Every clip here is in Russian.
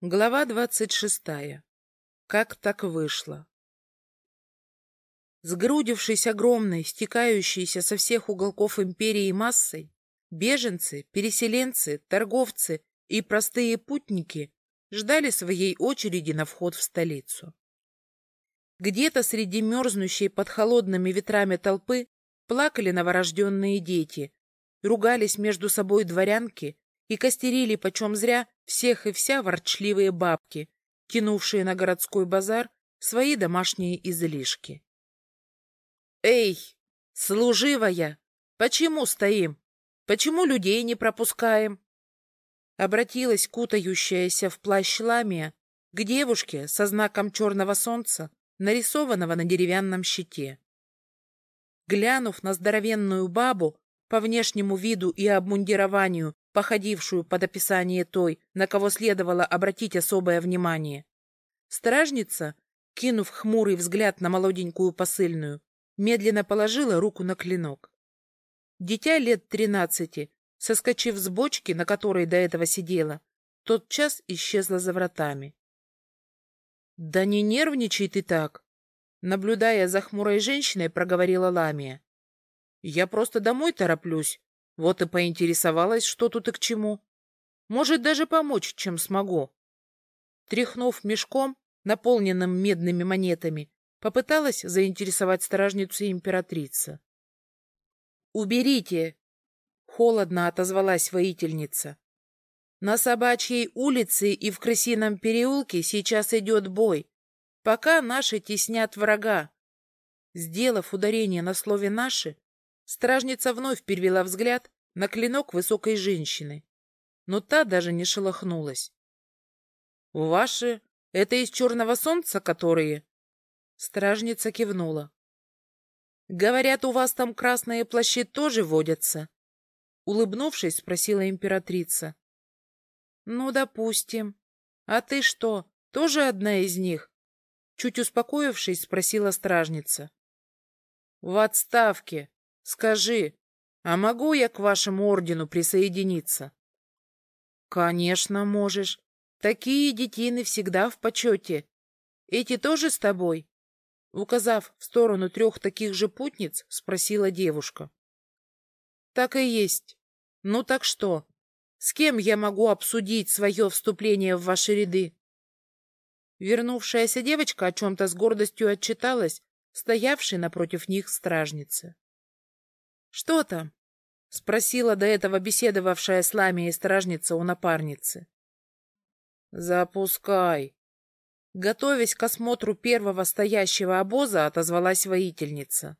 Глава двадцать шестая. Как так вышло? Сгрудившись огромной, стекающейся со всех уголков империи массой, беженцы, переселенцы, торговцы и простые путники ждали своей очереди на вход в столицу. Где-то среди мерзнущей под холодными ветрами толпы плакали новорожденные дети, ругались между собой дворянки и костерили почем зря всех и вся ворчливые бабки, кинувшие на городской базар свои домашние излишки. «Эй, служивая, почему стоим? Почему людей не пропускаем?» Обратилась кутающаяся в плащ ламия к девушке со знаком черного солнца, нарисованного на деревянном щите. Глянув на здоровенную бабу, по внешнему виду и обмундированию, походившую под описание той, на кого следовало обратить особое внимание. Стражница, кинув хмурый взгляд на молоденькую посыльную, медленно положила руку на клинок. Дитя лет тринадцати, соскочив с бочки, на которой до этого сидела, тот час исчезла за вратами. — Да не нервничай ты так! — наблюдая за хмурой женщиной, проговорила Ламия. — Я просто домой тороплюсь, вот и поинтересовалась, что тут и к чему. Может, даже помочь, чем смогу. Тряхнув мешком, наполненным медными монетами, попыталась заинтересовать стражницу императрица. «Уберите!» — холодно отозвалась воительница. «На Собачьей улице и в Крысином переулке сейчас идет бой, пока наши теснят врага». Сделав ударение на слове «наши», Стражница вновь перевела взгляд на клинок высокой женщины, но та даже не шелохнулась. — Ваши? Это из черного солнца, которые? Стражница кивнула. — Говорят, у вас там красные плащи тоже водятся? Улыбнувшись, спросила императрица. — Ну, допустим. А ты что, тоже одна из них? Чуть успокоившись, спросила стражница. — В отставке, Скажи, а могу я к вашему ордену присоединиться? Конечно, можешь. Такие детины всегда в почете. Эти тоже с тобой? Указав в сторону трех таких же путниц, спросила девушка. Так и есть. Ну так что? С кем я могу обсудить свое вступление в ваши ряды? Вернувшаяся девочка о чем-то с гордостью отчиталась, стоявшей напротив них стражницы. «Что там?» — спросила до этого беседовавшая с Ламией стражница у напарницы. «Запускай!» Готовясь к осмотру первого стоящего обоза, отозвалась воительница.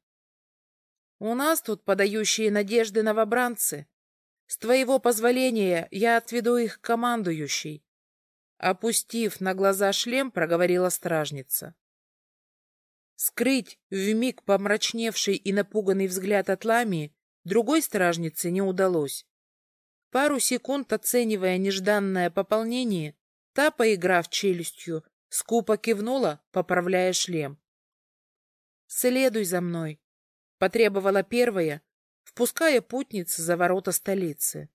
«У нас тут подающие надежды новобранцы. С твоего позволения я отведу их к командующей». Опустив на глаза шлем, проговорила стражница. Скрыть вмиг помрачневший и напуганный взгляд от Ламии другой стражнице не удалось. Пару секунд оценивая нежданное пополнение, та, поиграв челюстью, скупо кивнула, поправляя шлем. «Следуй за мной», — потребовала первая, впуская путниц за ворота столицы.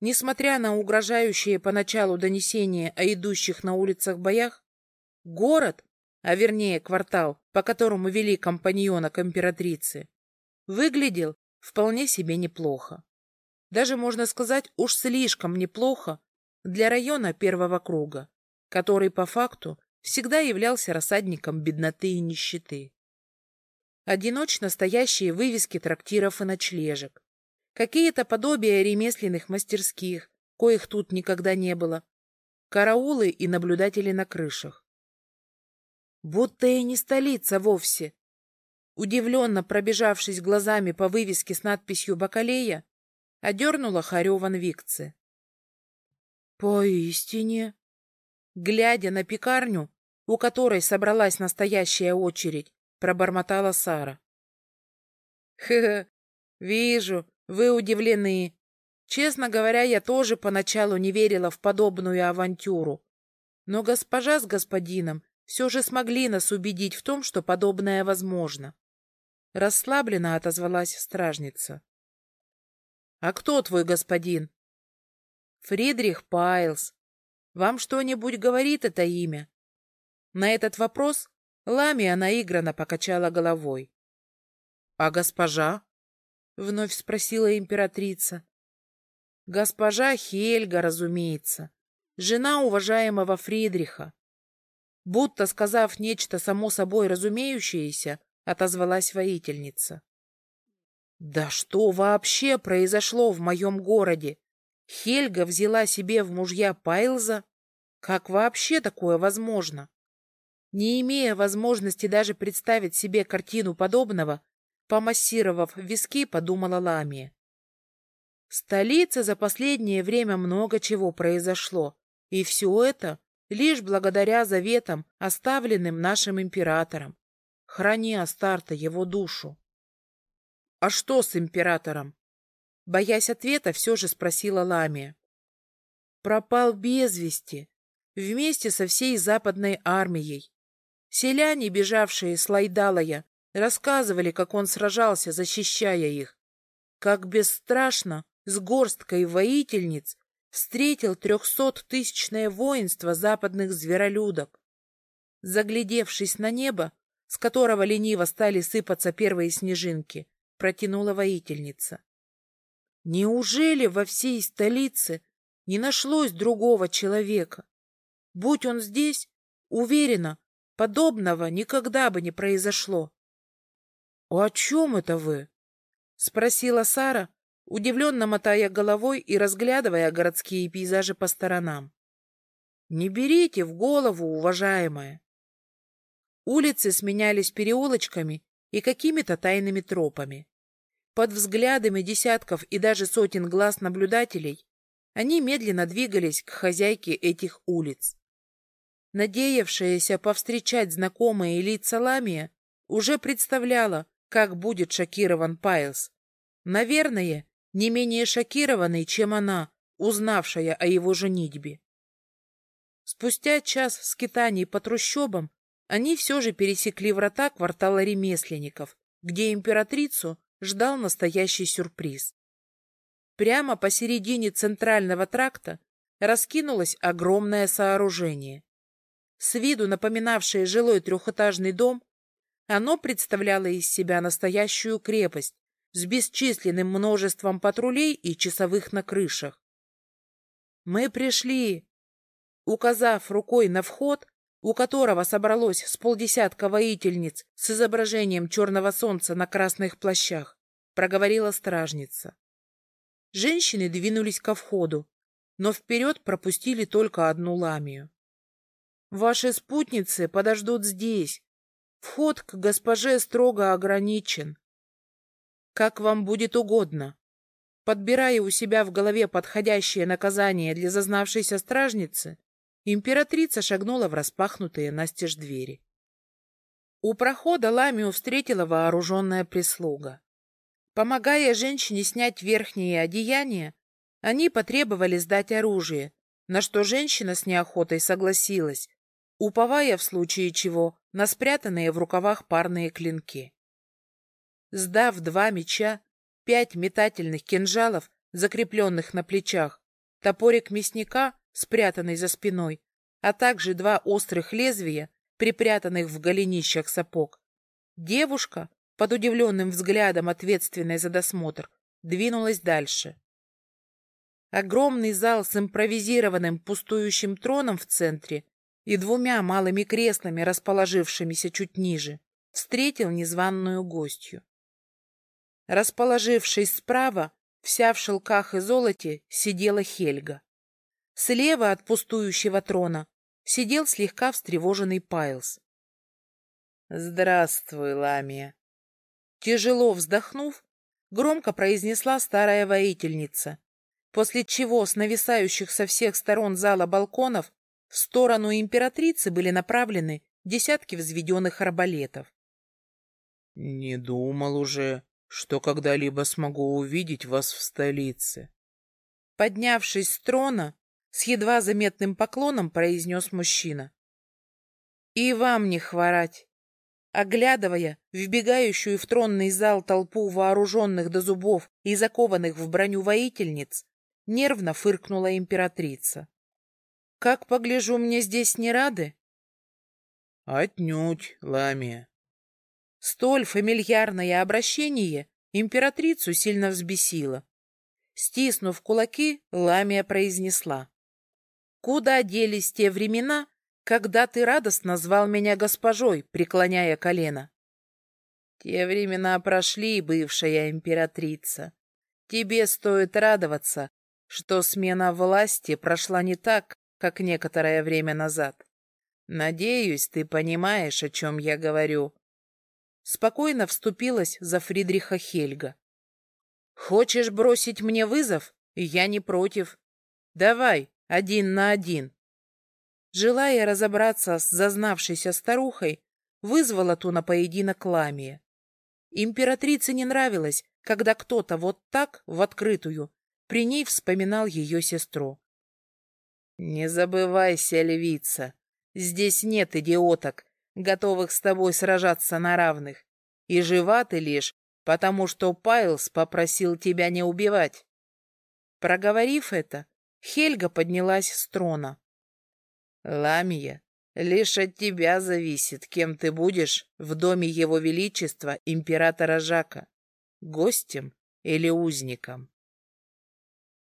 Несмотря на угрожающие поначалу донесения о идущих на улицах боях, город а вернее квартал, по которому вели компаньона к императрице, выглядел вполне себе неплохо. Даже, можно сказать, уж слишком неплохо для района первого круга, который по факту всегда являлся рассадником бедноты и нищеты. Одиночно стоящие вывески трактиров и ночлежек, какие-то подобия ремесленных мастерских, коих тут никогда не было, караулы и наблюдатели на крышах. Будто и не столица вовсе. Удивленно пробежавшись глазами по вывеске с надписью «Бакалея», одернула Хареван Викце. «Поистине!» Глядя на пекарню, у которой собралась настоящая очередь, пробормотала Сара. «Хе-хе, вижу, вы удивлены. Честно говоря, я тоже поначалу не верила в подобную авантюру. Но госпожа с господином все же смогли нас убедить в том, что подобное возможно. Расслабленно отозвалась стражница. — А кто твой господин? — Фридрих Пайлс. вам что-нибудь говорит это имя?» На этот вопрос Ламия наигранно покачала головой. «А госпожа?» — вновь спросила императрица. «Госпожа Хельга, разумеется, жена уважаемого Фридриха». Будто сказав нечто само собой разумеющееся, отозвалась воительница. «Да что вообще произошло в моем городе? Хельга взяла себе в мужья Пайлза? Как вообще такое возможно?» Не имея возможности даже представить себе картину подобного, помассировав виски, подумала Ламия. В столице за последнее время много чего произошло, и все это лишь благодаря заветам, оставленным нашим императором. Храни Астарта его душу. — А что с императором? Боясь ответа, все же спросила Ламия. — Пропал без вести, вместе со всей западной армией. Селяне, бежавшие с Лайдалая, рассказывали, как он сражался, защищая их. Как бесстрашно, с горсткой воительниц, встретил трехсоттысячное воинство западных зверолюдок. Заглядевшись на небо, с которого лениво стали сыпаться первые снежинки, протянула воительница. Неужели во всей столице не нашлось другого человека? Будь он здесь, уверена, Подобного никогда бы не произошло. — О чем это вы? — спросила Сара, удивленно мотая головой и разглядывая городские пейзажи по сторонам. — Не берите в голову, уважаемая. Улицы сменялись переулочками и какими-то тайными тропами. Под взглядами десятков и даже сотен глаз наблюдателей они медленно двигались к хозяйке этих улиц. Надеявшаяся повстречать знакомые лица Ламия, уже представляла, как будет шокирован Пайлс. Наверное, не менее шокированный, чем она, узнавшая о его женитьбе. Спустя час скитаний по трущобам они все же пересекли врата квартала ремесленников, где императрицу ждал настоящий сюрприз. Прямо посередине центрального тракта раскинулось огромное сооружение. С виду напоминавшее жилой трехэтажный дом, оно представляло из себя настоящую крепость с бесчисленным множеством патрулей и часовых на крышах. «Мы пришли!» Указав рукой на вход, у которого собралось с полдесятка воительниц с изображением черного солнца на красных плащах, проговорила стражница. Женщины двинулись ко входу, но вперед пропустили только одну ламию. Ваши спутницы подождут здесь. Вход к госпоже строго ограничен. Как вам будет угодно. Подбирая у себя в голове подходящее наказание для зазнавшейся стражницы, императрица шагнула в распахнутые настежь двери. У прохода Ламию встретила вооруженная прислуга. Помогая женщине снять верхние одеяния, они потребовали сдать оружие, на что женщина с неохотой согласилась, уповая в случае чего на спрятанные в рукавах парные клинки. Сдав два меча, пять метательных кинжалов, закрепленных на плечах, топорик мясника, спрятанный за спиной, а также два острых лезвия, припрятанных в голенищах сапог, девушка, под удивленным взглядом ответственной за досмотр, двинулась дальше. Огромный зал с импровизированным пустующим троном в центре и двумя малыми креслами, расположившимися чуть ниже, встретил незваную гостью. Расположившись справа, вся в шелках и золоте, сидела Хельга. Слева от пустующего трона сидел слегка встревоженный Пайлс. «Здравствуй, Ламия!» Тяжело вздохнув, громко произнесла старая воительница, после чего с нависающих со всех сторон зала балконов в сторону императрицы были направлены десятки взведенных арбалетов. «Не думал уже, что когда-либо смогу увидеть вас в столице». Поднявшись с трона, с едва заметным поклоном произнес мужчина. «И вам не хворать!» Оглядывая вбегающую в тронный зал толпу вооруженных до зубов и закованных в броню воительниц, нервно фыркнула императрица. как погляжу, мне здесь не рады? Отнюдь, Ламия. Столь фамильярное обращение императрицу сильно взбесило. Стиснув кулаки, Ламия произнесла. «Куда делись те времена, когда ты радостно звал меня госпожой, преклоняя колено?» «Те времена прошли, бывшая императрица. Тебе стоит радоваться, что смена власти прошла не так, как некоторое время назад. Надеюсь, ты понимаешь, о чем я говорю». Спокойно вступилась за Фридриха Хельга. Хочешь бросить мне вызов? Я не против. Давай, один на один. Желая разобраться с зазнавшейся старухой, вызвала ту на поединок Ламия. Императрице не нравилось, когда кто-то вот так, в открытую, при ней вспоминал ее сестру. «Не забывайся, львица, здесь нет идиоток, готовых с тобой сражаться на равных, и жива ты лишь, потому что Пайлс попросил тебя не убивать. Проговорив это, Хельга поднялась с трона. Ламия, лишь от тебя зависит, кем ты будешь в доме его величества императора Жака, гостем или узником.